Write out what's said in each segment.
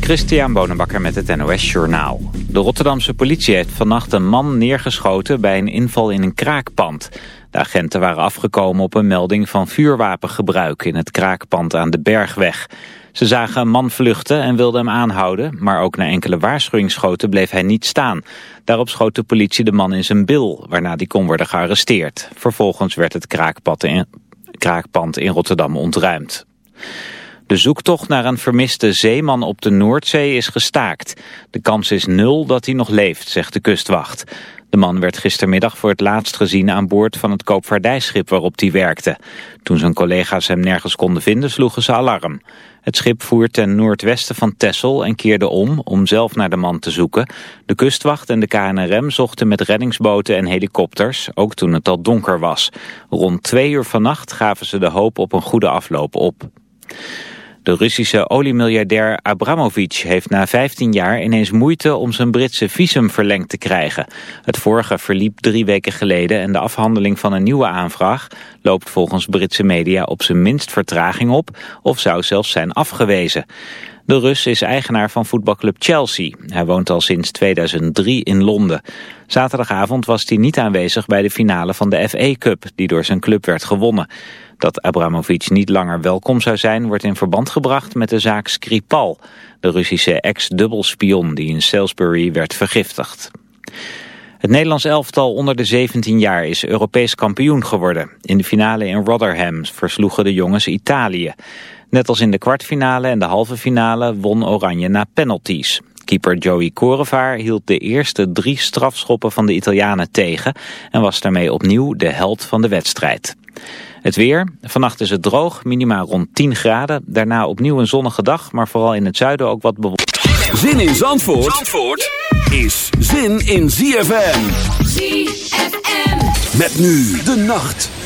Christian Bonenbakker met het NOS Journaal. De Rotterdamse politie heeft vannacht een man neergeschoten bij een inval in een kraakpand. De agenten waren afgekomen op een melding van vuurwapengebruik in het kraakpand aan de Bergweg. Ze zagen een man vluchten en wilden hem aanhouden, maar ook na enkele waarschuwingsschoten bleef hij niet staan. Daarop schoot de politie de man in zijn bil, waarna die kon worden gearresteerd. Vervolgens werd het kraakpand in, kraakpand in Rotterdam ontruimd. De zoektocht naar een vermiste zeeman op de Noordzee is gestaakt. De kans is nul dat hij nog leeft, zegt de kustwacht. De man werd gistermiddag voor het laatst gezien aan boord van het koopvaardijschip waarop hij werkte. Toen zijn collega's hem nergens konden vinden, sloegen ze alarm. Het schip voer ten noordwesten van Texel en keerde om om zelf naar de man te zoeken. De kustwacht en de KNRM zochten met reddingsboten en helikopters, ook toen het al donker was. Rond twee uur vannacht gaven ze de hoop op een goede afloop op. De Russische oliemiljardair Abramovic heeft na 15 jaar ineens moeite om zijn Britse visum verlengd te krijgen. Het vorige verliep drie weken geleden en de afhandeling van een nieuwe aanvraag loopt volgens Britse media op zijn minst vertraging op of zou zelfs zijn afgewezen. De Rus is eigenaar van voetbalclub Chelsea. Hij woont al sinds 2003 in Londen. Zaterdagavond was hij niet aanwezig bij de finale van de FA Cup, die door zijn club werd gewonnen. Dat Abramovic niet langer welkom zou zijn wordt in verband gebracht met de zaak Skripal, de Russische ex-dubbelspion die in Salisbury werd vergiftigd. Het Nederlands elftal onder de 17 jaar is Europees kampioen geworden. In de finale in Rotherham versloegen de jongens Italië. Net als in de kwartfinale en de halve finale won Oranje na penalties. Keeper Joey Korevaar hield de eerste drie strafschoppen van de Italianen tegen... en was daarmee opnieuw de held van de wedstrijd. Het weer. Vannacht is het droog, minimaal rond 10 graden. Daarna opnieuw een zonnige dag, maar vooral in het zuiden ook wat bewolkt. Zin in Zandvoort, Zandvoort is zin in ZFM. ZFM. Met nu de nacht.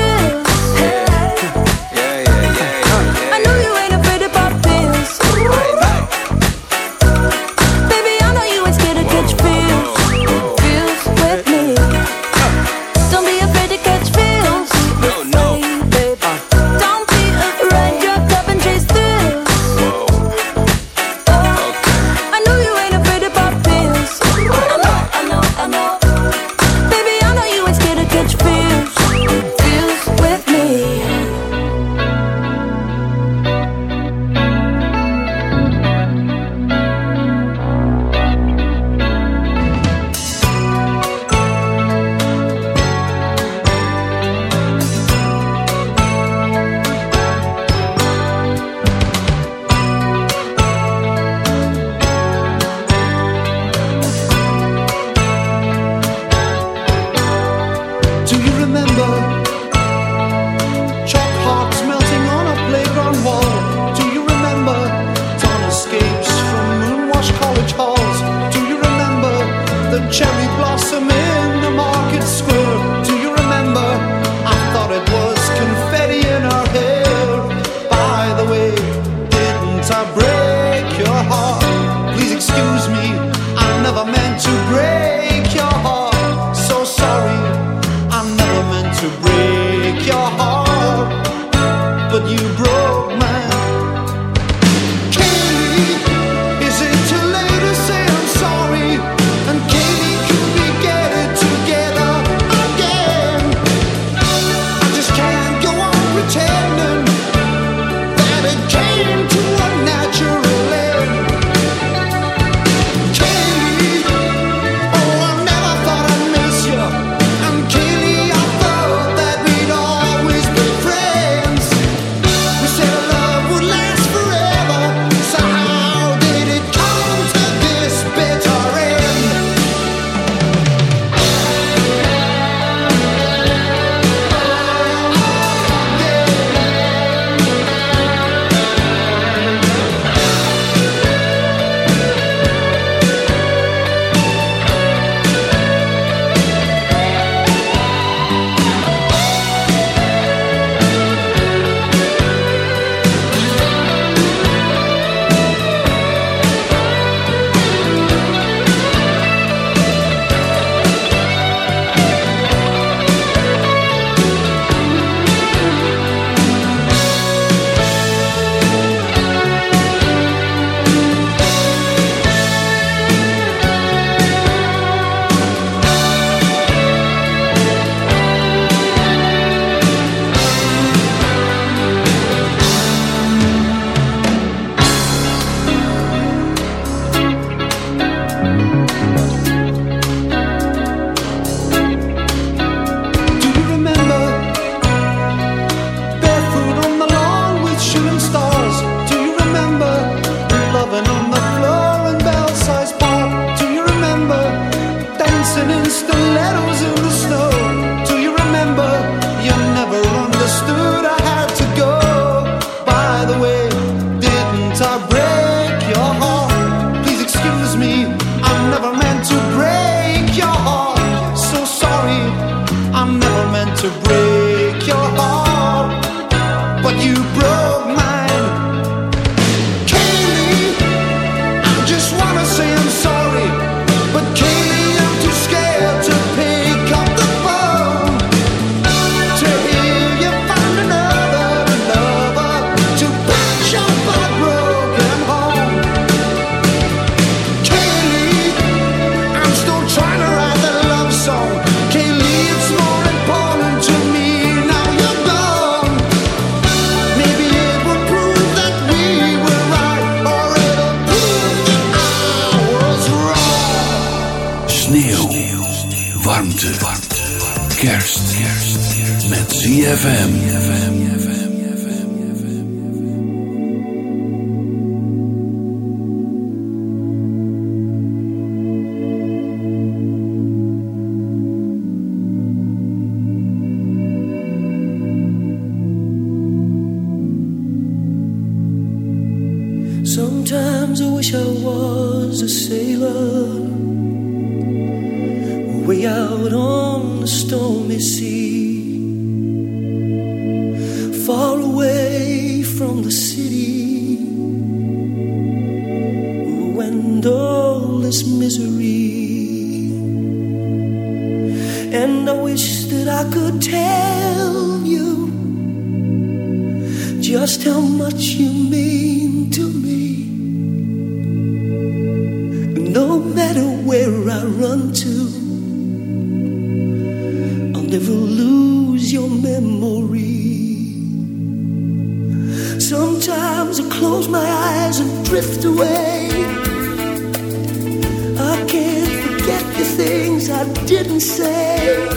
way out on the stormy sea. Far away from the city, when all this misery. And I wish that I could tell you just how much you mean to me. No matter where I run to. drift away. I can't forget the things I didn't say.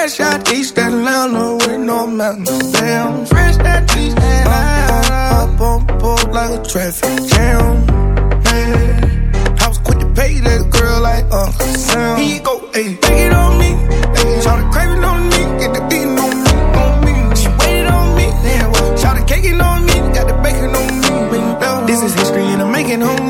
Fresh out East Atlanta with no mountain down. Fresh out East Atlanta. Up on board like a traffic jam. Yeah. I was quick to pay that girl like Uncle Sam. He go, ayy, take it on me. Ayy, shout the craving on me. Get the beating on me. On me. She waited on me. Yeah, well, shout the caking on me. Got the bacon on me. This is history and I'm making home.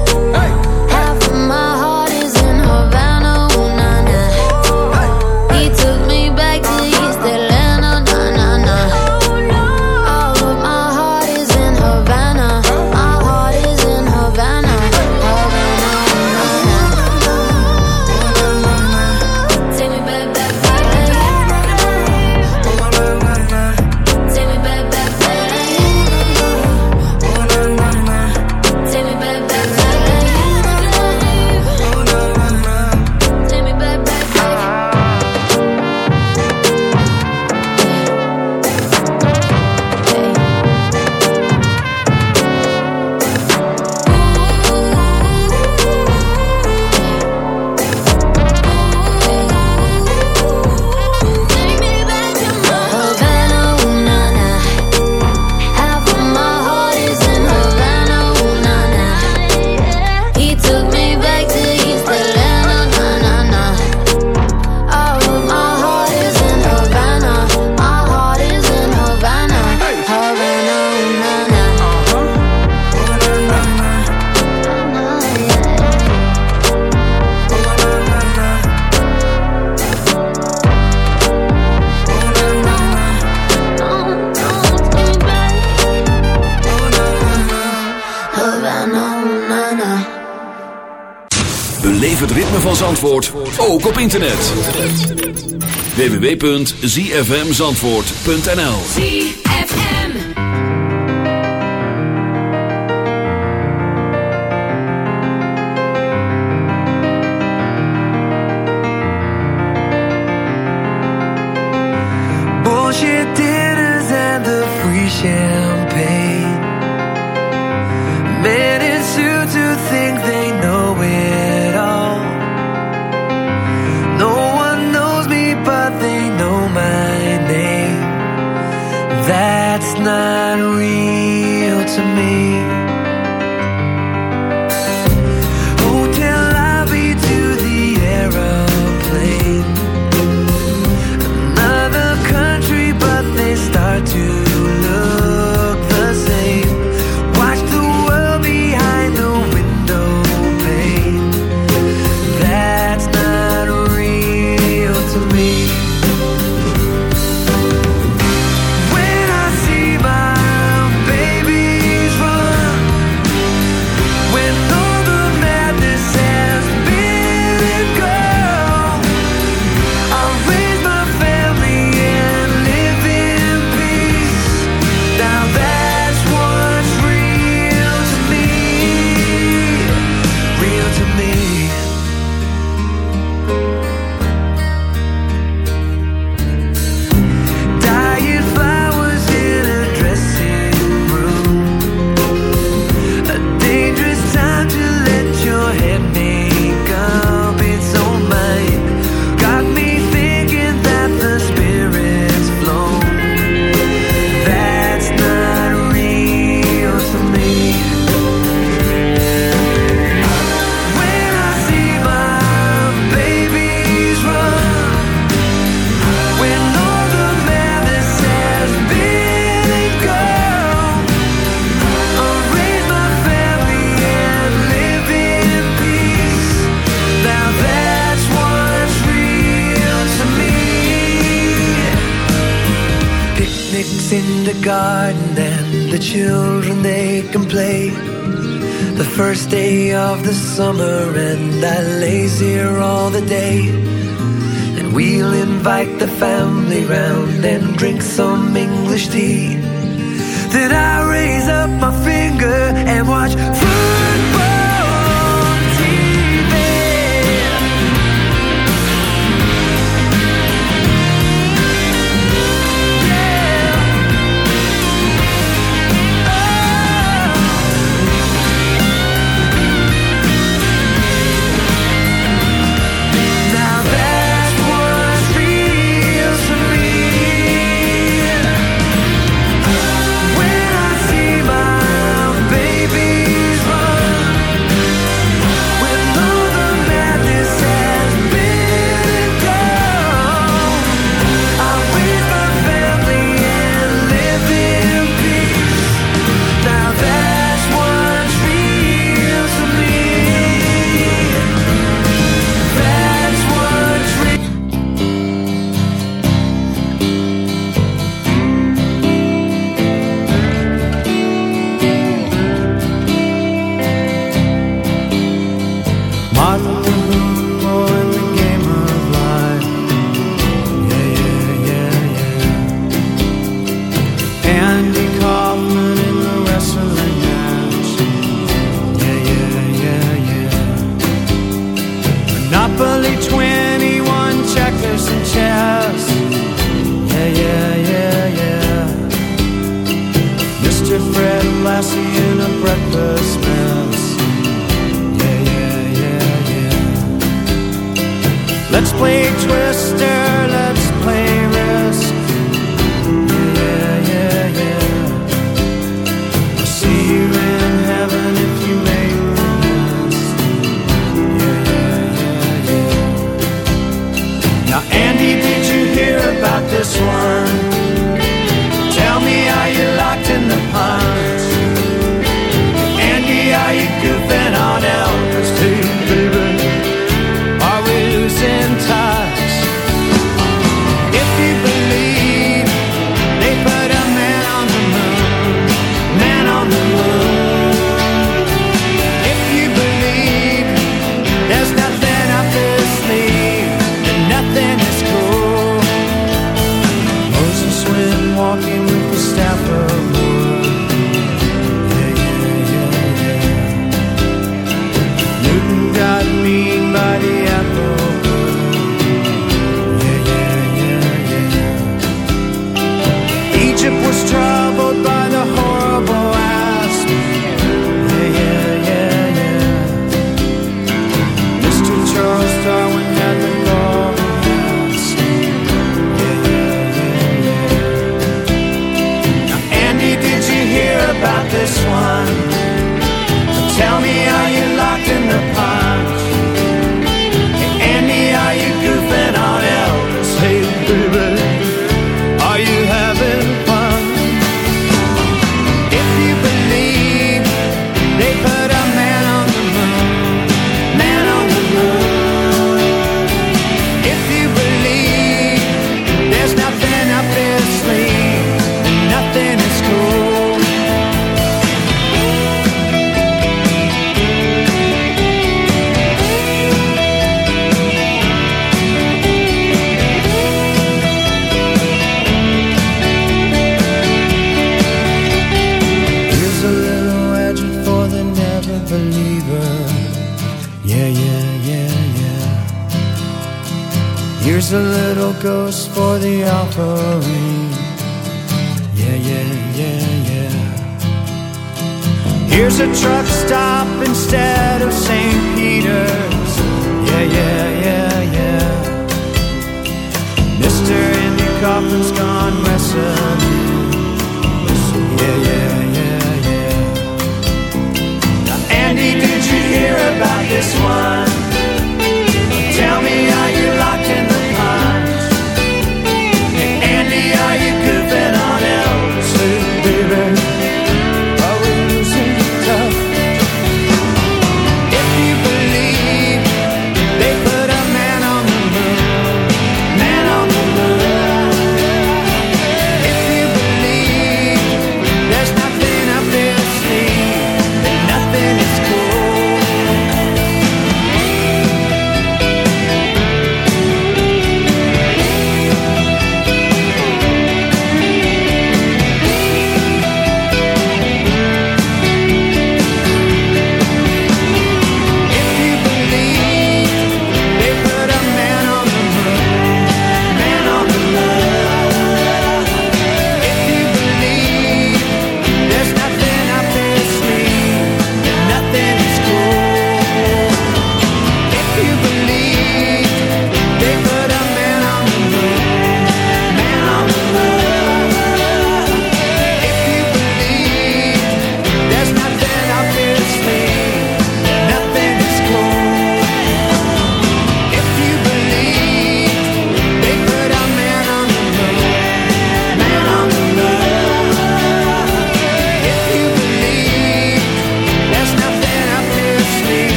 het ritme van Zandvoort ook op internet. www.zfmzandvoort.nl ZFM Bullshit dinners and the free shell summer and I lays here all the day. And we'll invite the family round and drink some English tea.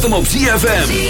Zet hem op ZFM.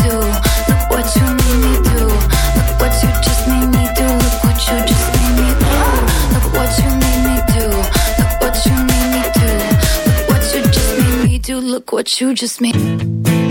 You just made.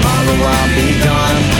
tomorrow I'll be gone.